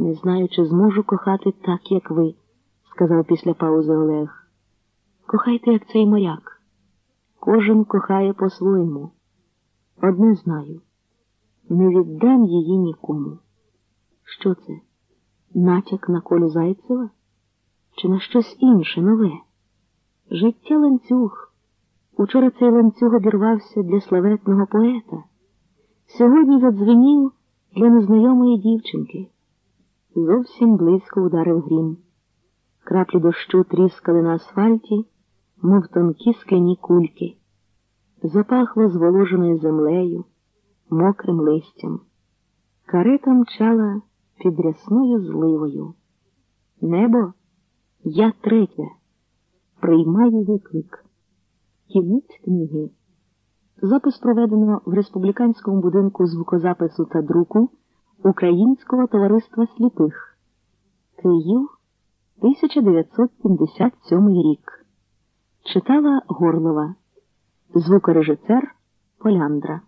Не знаю, чи зможу кохати так, як ви, сказав після паузи Олег. Кохайте, як цей моряк. Кожен кохає по-своєму. Одне знаю не віддам її нікому. Що це? Натяк на колю Зайцева? Чи на щось інше нове? Життя ланцюг. Учора цей ланцюг обірвався для славетного поета. Сьогодні задзвенів для незнайомої дівчинки. Зовсім близько ударив грім. Краплі дощу тріскали на асфальті, мов тонкі скляні кульки. Запахло зволоженою землею, мокрим листям. Карета мчала під рясною зливою. Небо, я третя, приймаю виклик. Кінець книги. Запис проведено в республіканському будинку звукозапису та друку Українського товариства сліпих. Київ, 1977 рік. Читала Горлова. Звукорежисер Поляндра.